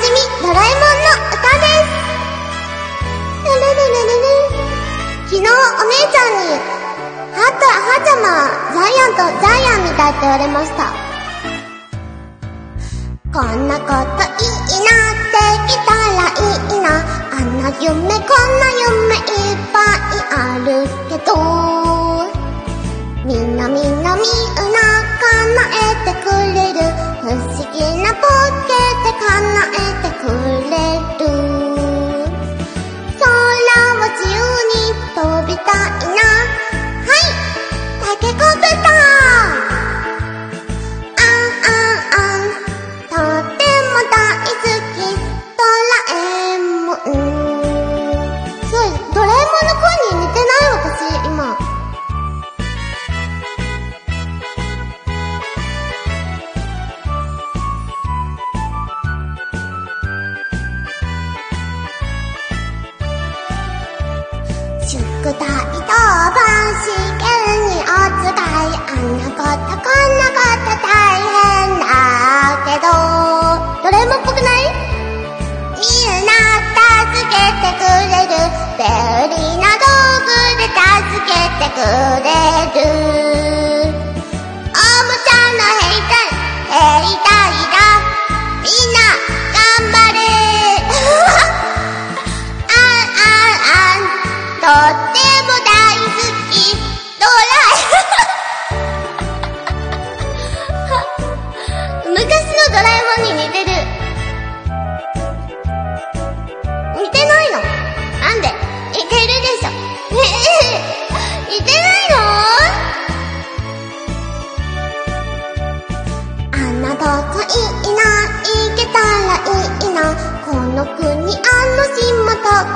じみドラえもんの歌です。ルルルルルル昨日お姉ちゃんにハートはーちゃまジャイアントジャイアンみたいって言われました。こんなこといいなできたらいいな。あんな夢こんな夢いいたい宿題当番試験にお使いあんなことこんなこと大変だけどドラえもんっぽくない？みんな助けてくれる。便利な道具で助けてくれる。に似てる。似てないの？なんで？似てるでしょ。似てないの？あんなとこいいな。行けたらいいな。この国あの島たく